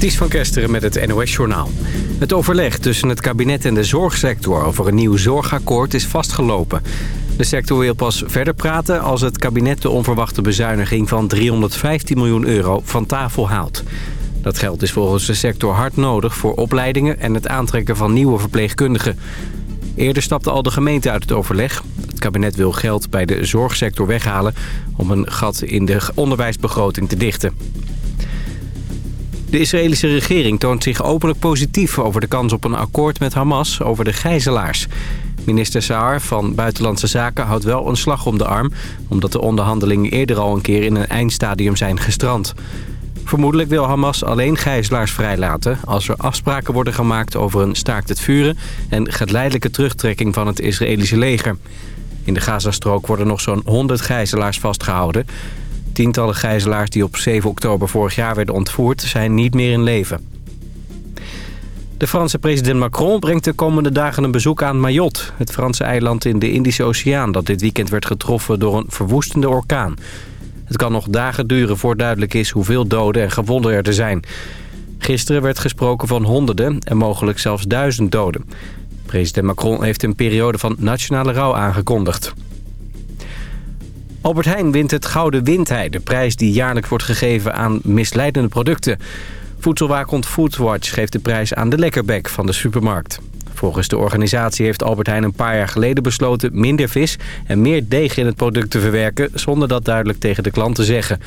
Ties van Kesteren met het NOS-journaal. Het overleg tussen het kabinet en de zorgsector over een nieuw zorgakkoord is vastgelopen. De sector wil pas verder praten als het kabinet de onverwachte bezuiniging van 315 miljoen euro van tafel haalt. Dat geld is volgens de sector hard nodig voor opleidingen en het aantrekken van nieuwe verpleegkundigen. Eerder stapte al de gemeente uit het overleg. Het kabinet wil geld bij de zorgsector weghalen om een gat in de onderwijsbegroting te dichten. De Israëlische regering toont zich openlijk positief over de kans op een akkoord met Hamas over de gijzelaars. Minister Saar van Buitenlandse Zaken houdt wel een slag om de arm... omdat de onderhandelingen eerder al een keer in een eindstadium zijn gestrand. Vermoedelijk wil Hamas alleen gijzelaars vrijlaten... als er afspraken worden gemaakt over een staakt het vuren... en geleidelijke terugtrekking van het Israëlische leger. In de Gazastrook worden nog zo'n 100 gijzelaars vastgehouden. Tientallen gijzelaars die op 7 oktober vorig jaar werden ontvoerd... zijn niet meer in leven. De Franse president Macron brengt de komende dagen een bezoek aan Mayotte... het Franse eiland in de Indische Oceaan... dat dit weekend werd getroffen door een verwoestende orkaan. Het kan nog dagen duren voor duidelijk is hoeveel doden en gewonden er zijn. Gisteren werd gesproken van honderden en mogelijk zelfs duizend doden. President Macron heeft een periode van nationale rouw aangekondigd. Albert Heijn wint het Gouden Windhei, de prijs die jaarlijks wordt gegeven aan misleidende producten. Voedselwaakhond Foodwatch geeft de prijs aan de lekkerbek van de supermarkt. Volgens de organisatie heeft Albert Heijn een paar jaar geleden besloten minder vis en meer deeg in het product te verwerken, zonder dat duidelijk tegen de klant te zeggen.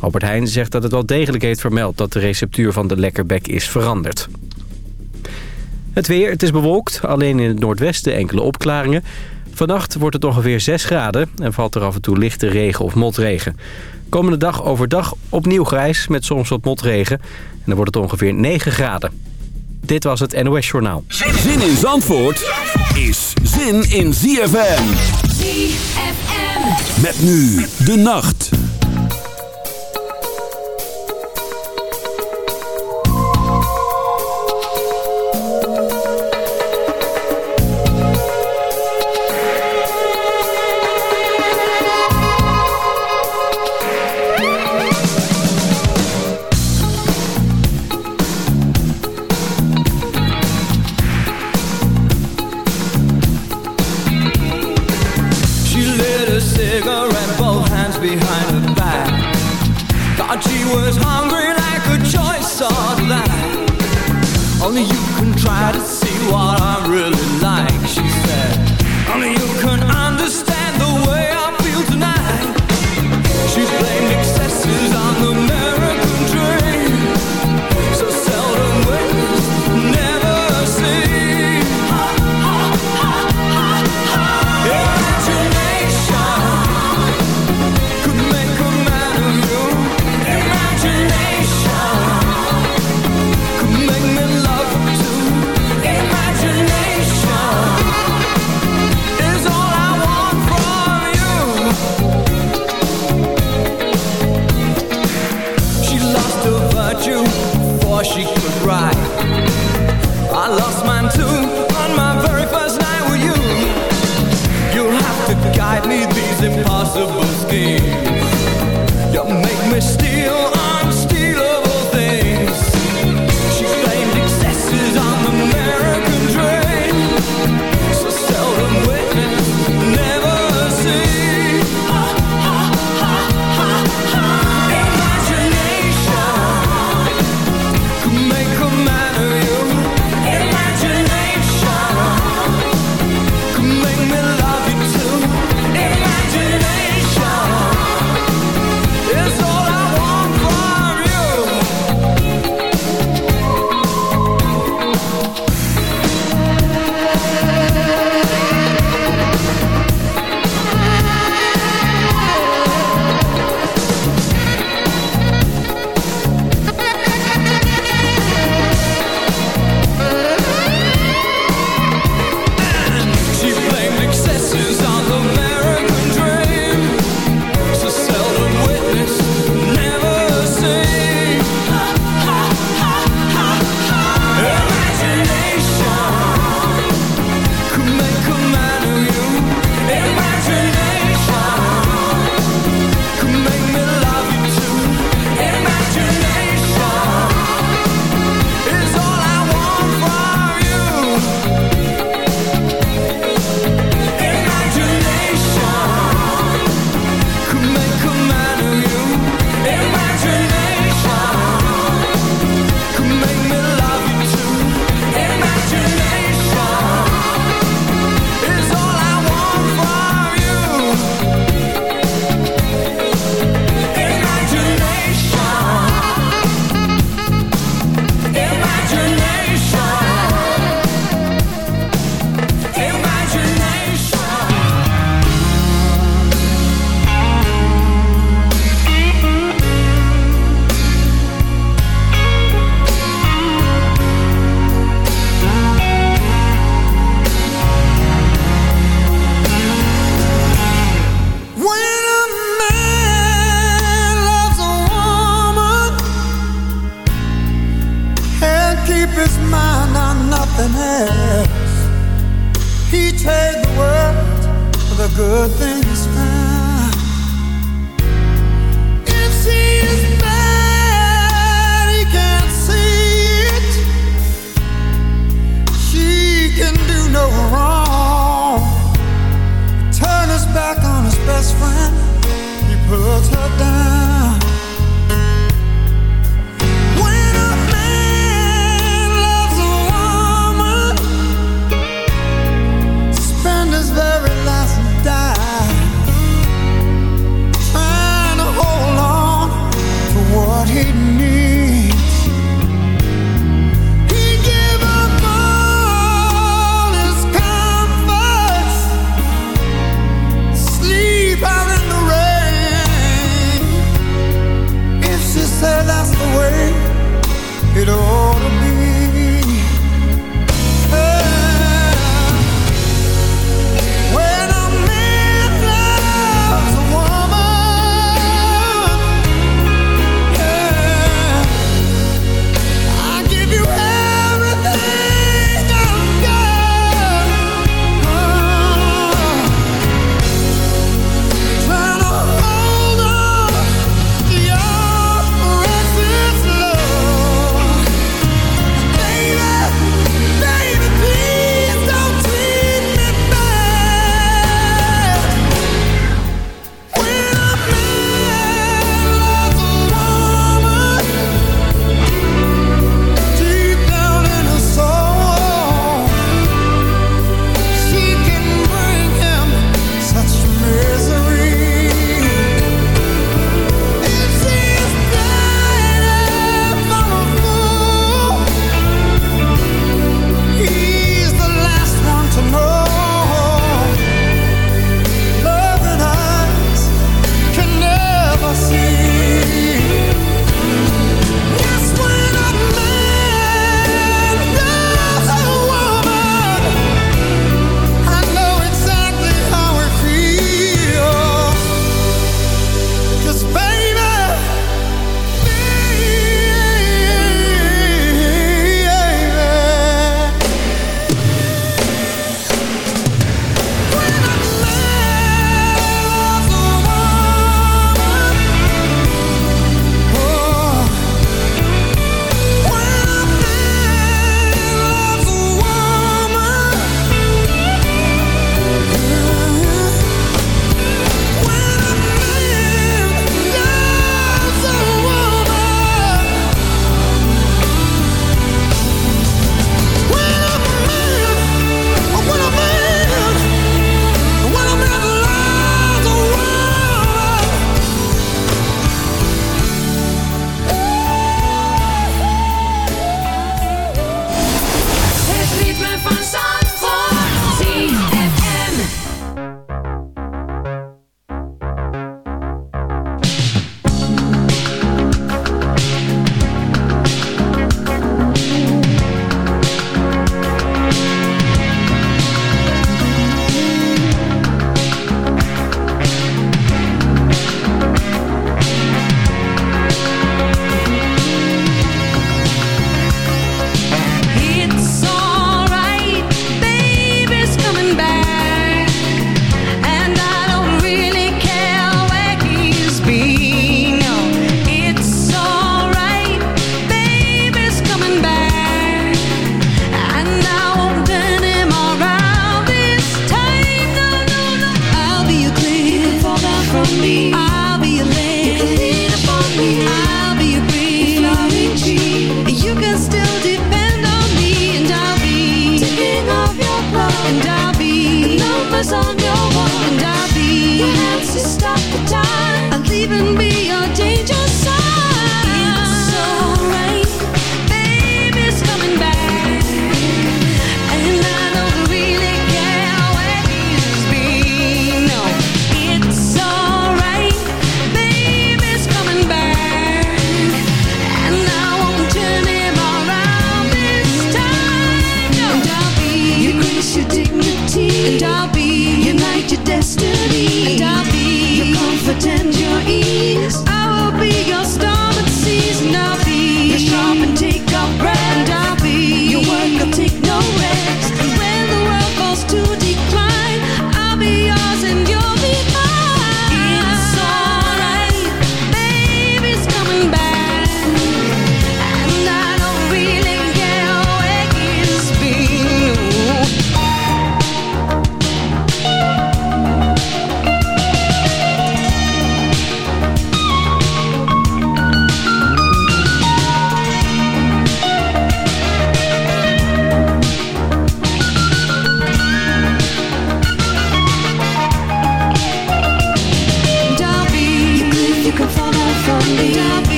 Albert Heijn zegt dat het wel degelijk heeft vermeld dat de receptuur van de lekkerbek is veranderd. Het weer, het is bewolkt, alleen in het noordwesten enkele opklaringen. Vannacht wordt het ongeveer 6 graden en valt er af en toe lichte regen of motregen. Komende dag overdag opnieuw grijs met soms wat motregen. En dan wordt het ongeveer 9 graden. Dit was het NOS Journaal. Zin in Zandvoort is zin in ZFM. ZFM. Met nu de nacht.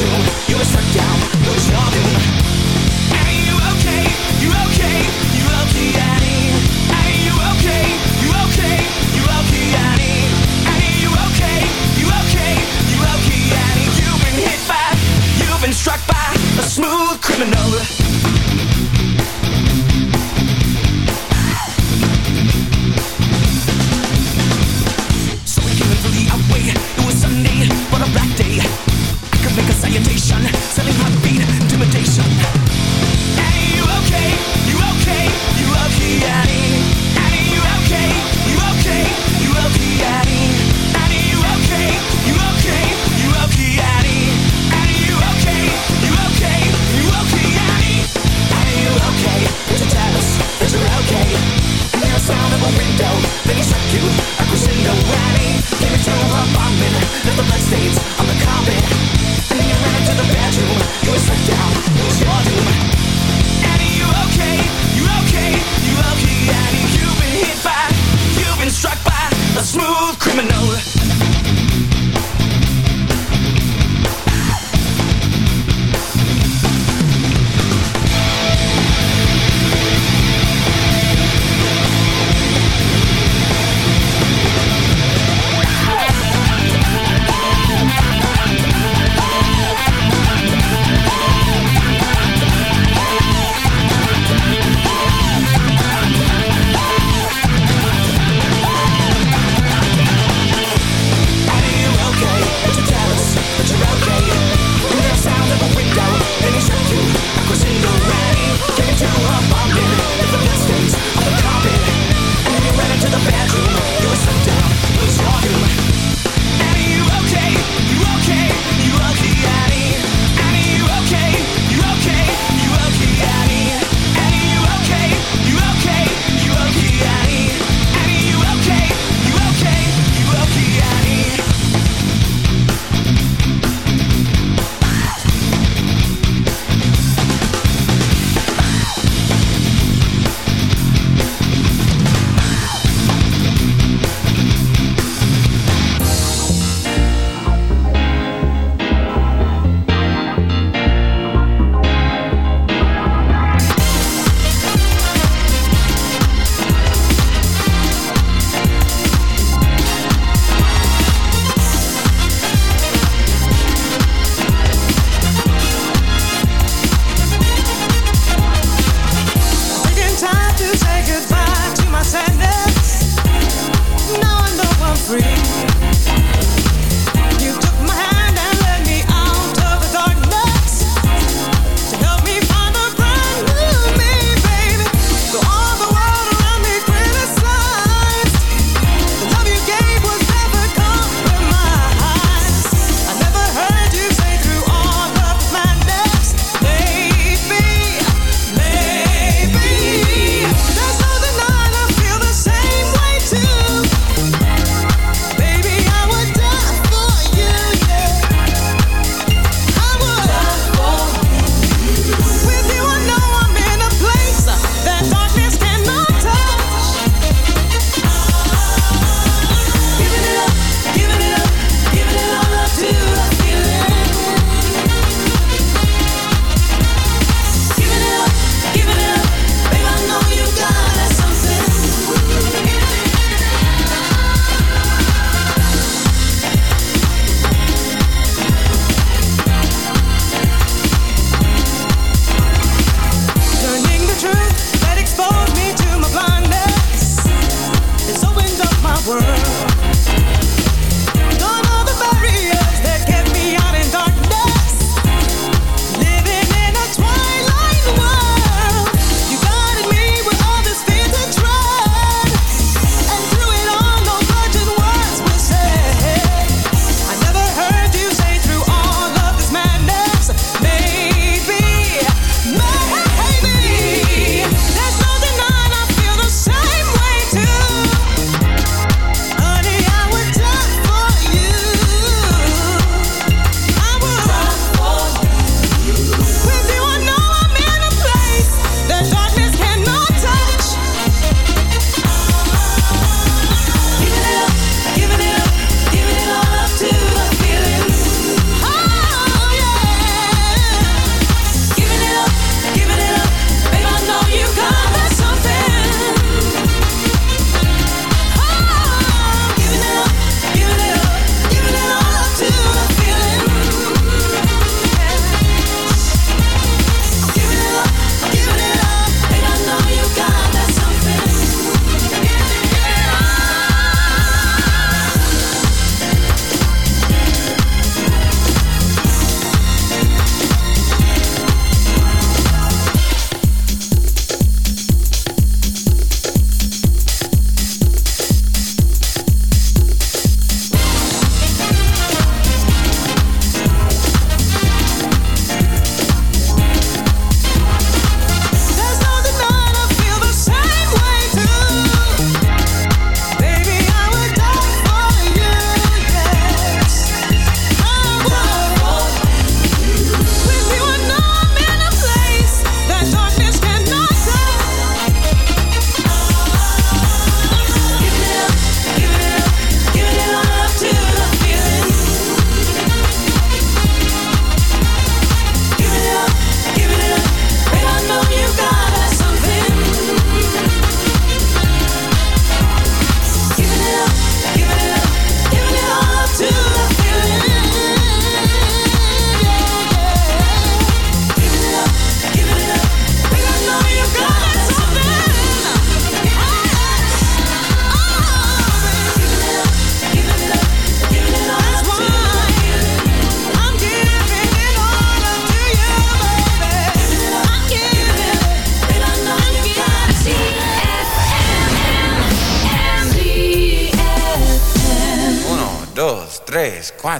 You were stuck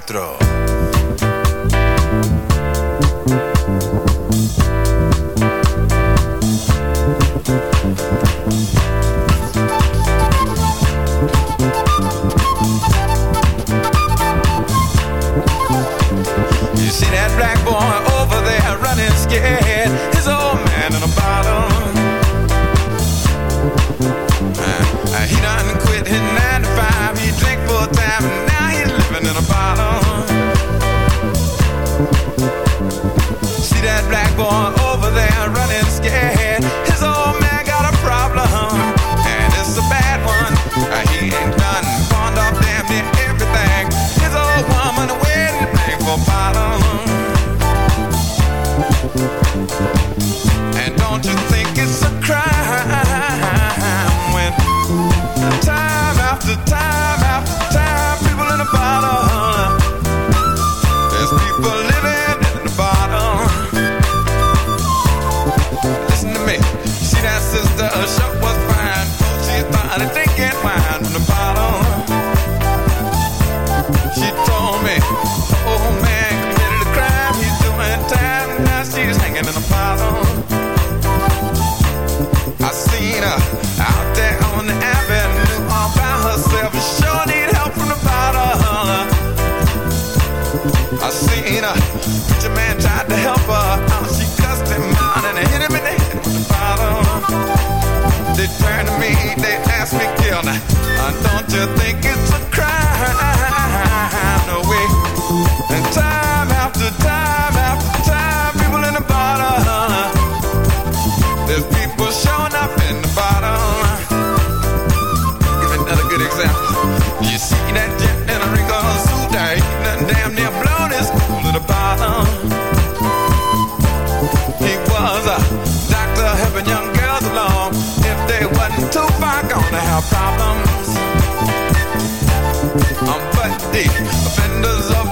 4.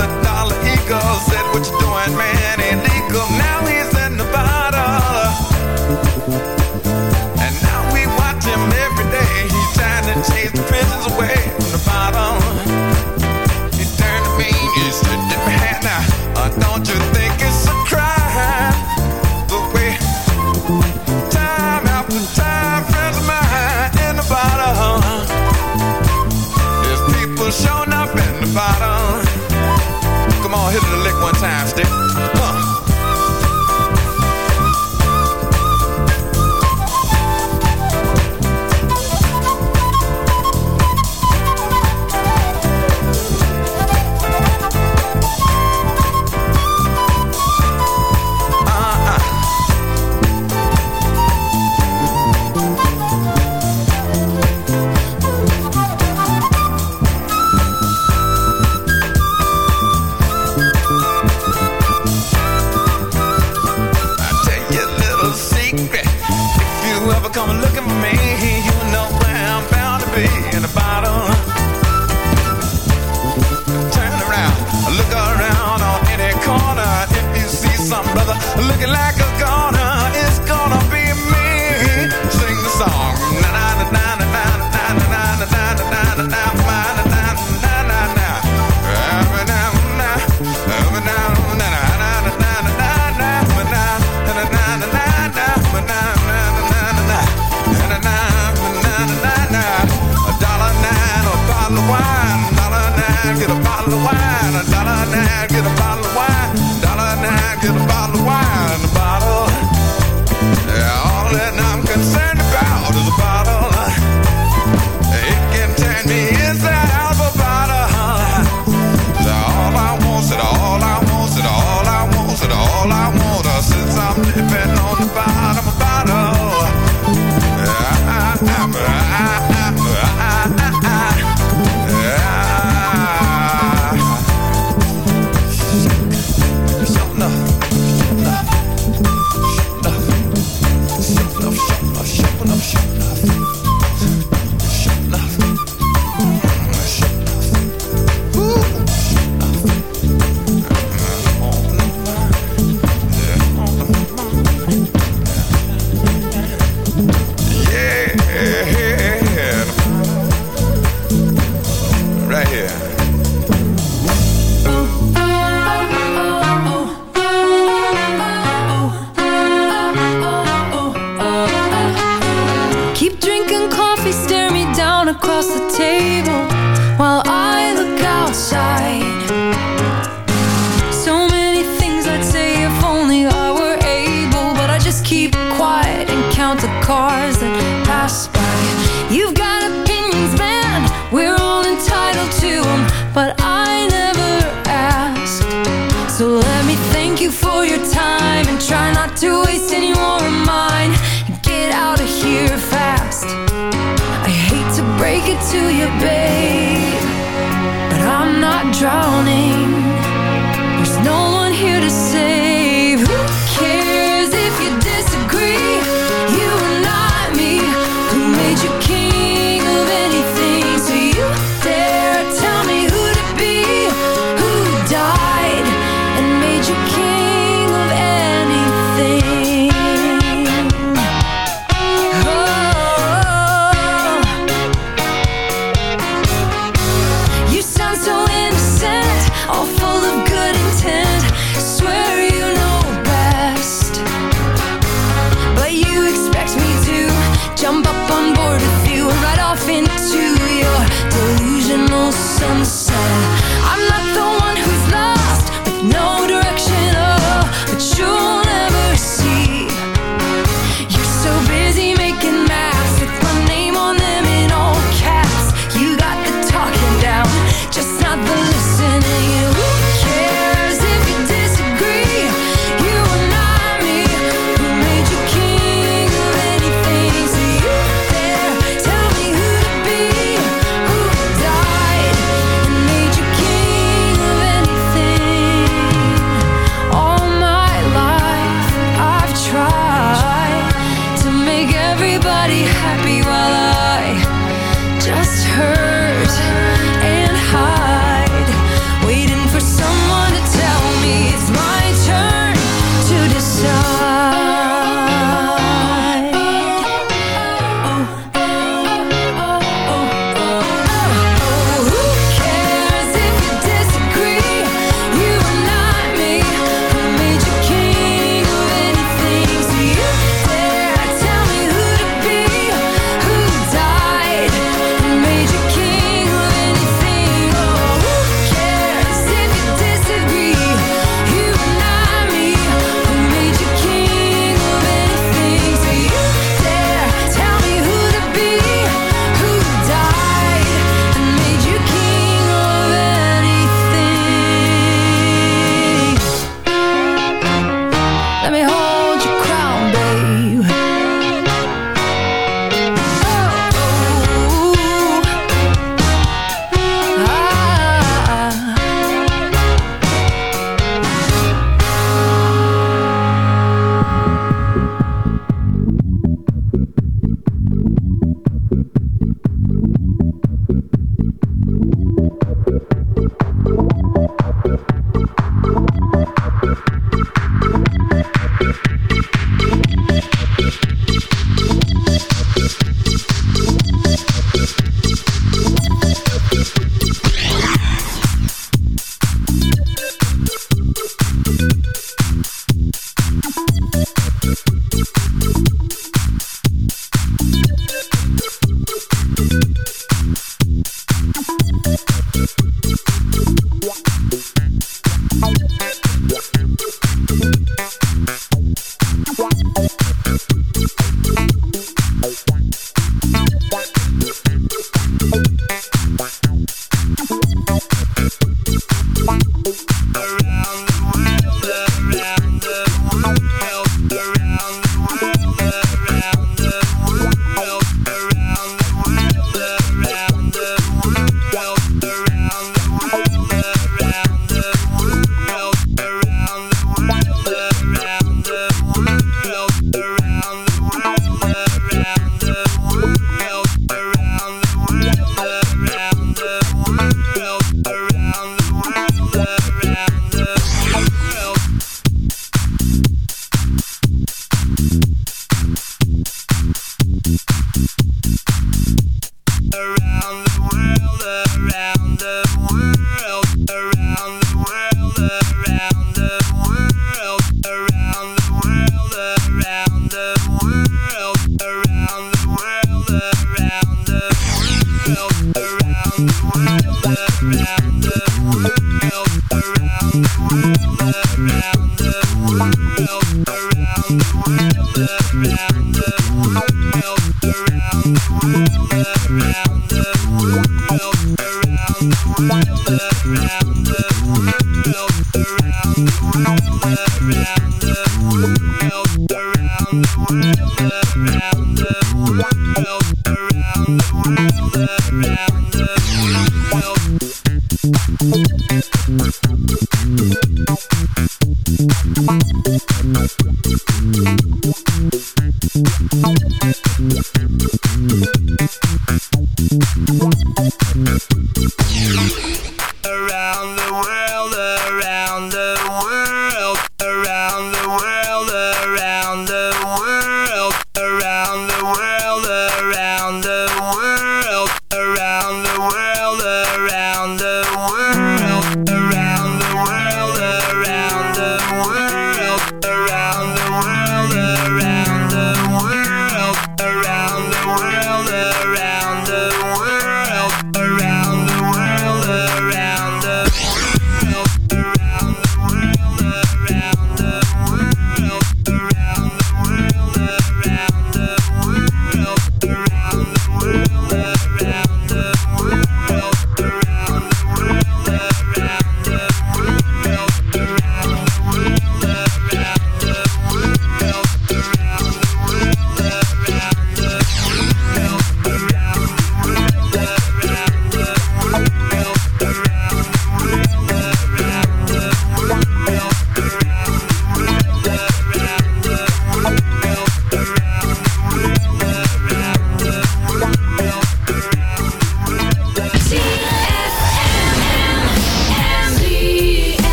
The dollar eagle said, What you doing, man?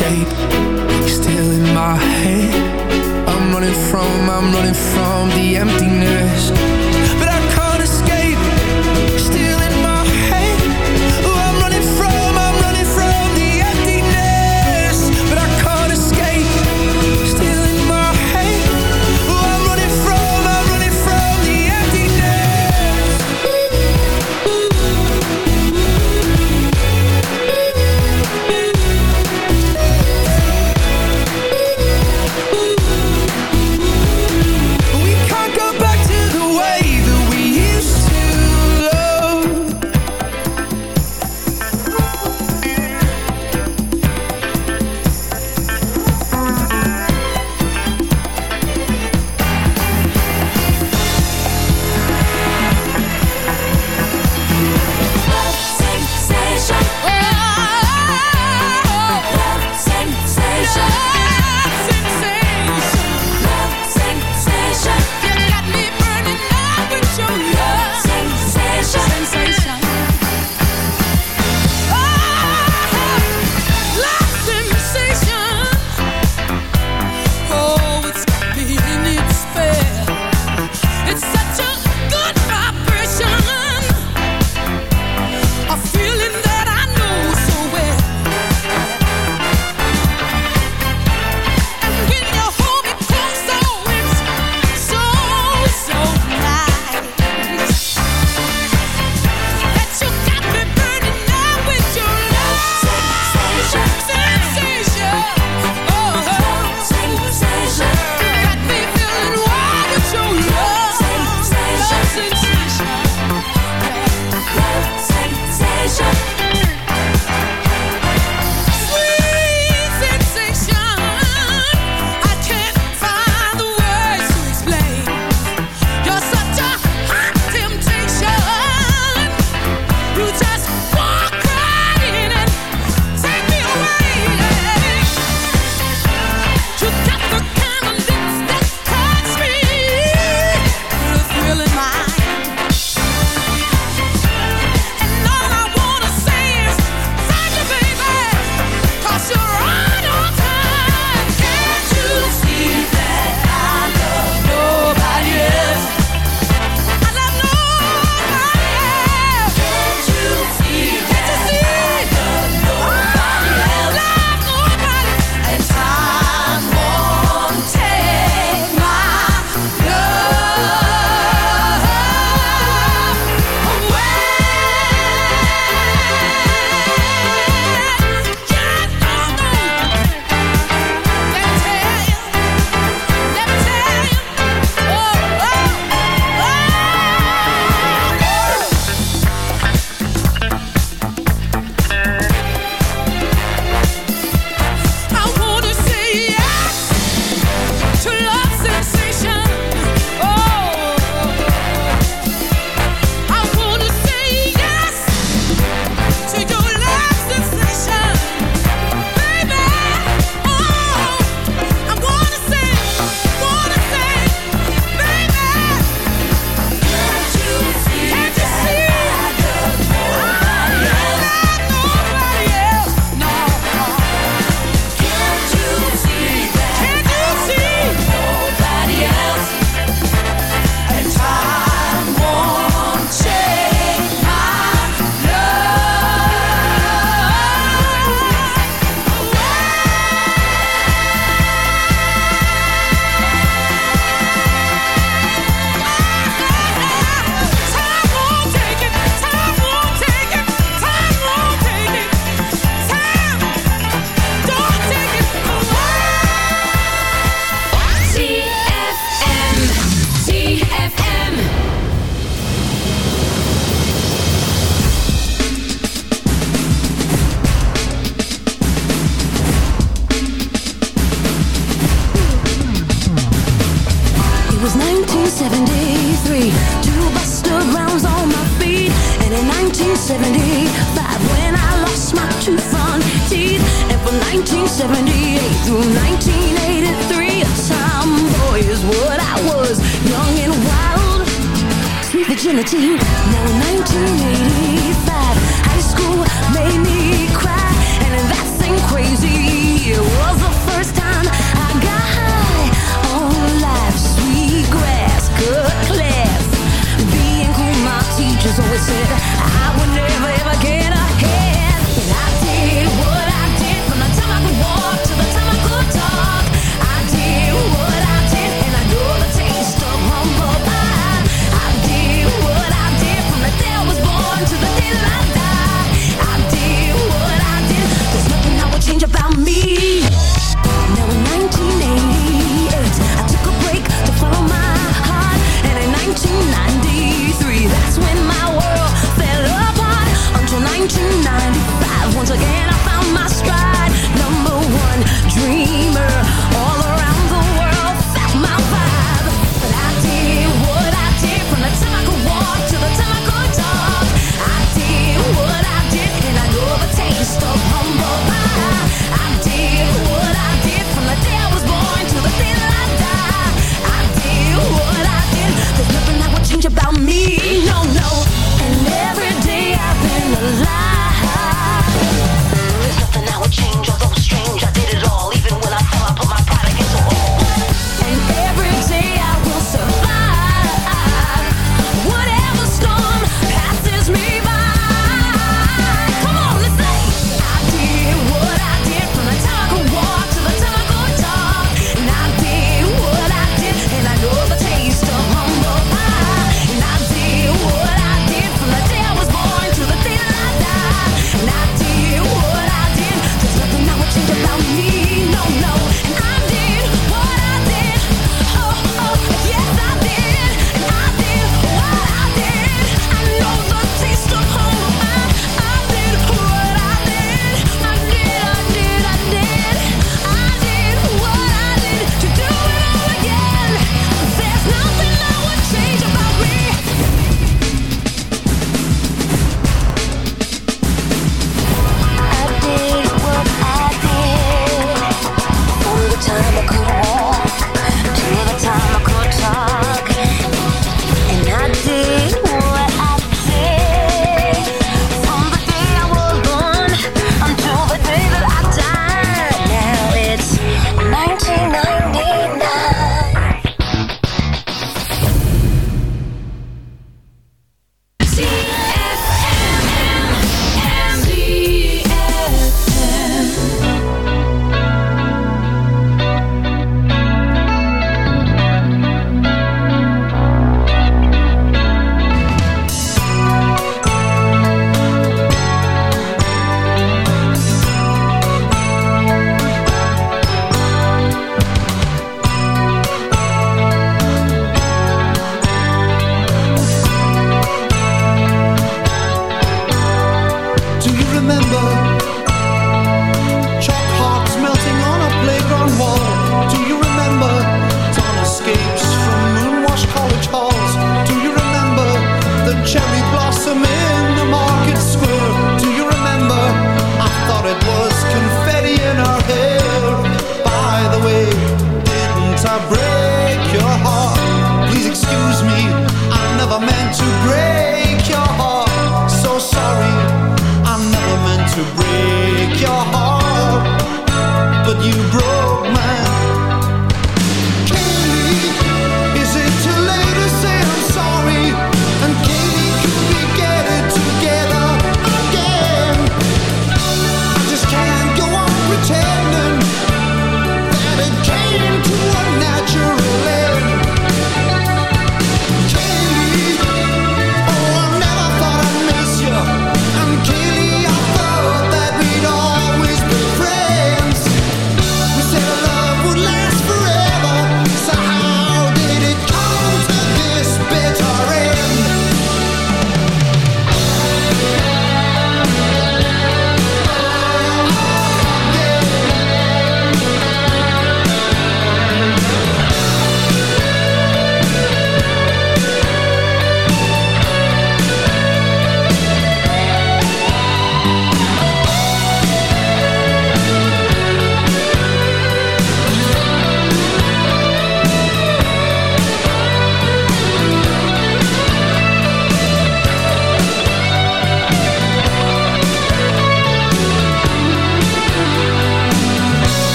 escape. You're still in my head I'm running from, I'm running from the emptiness.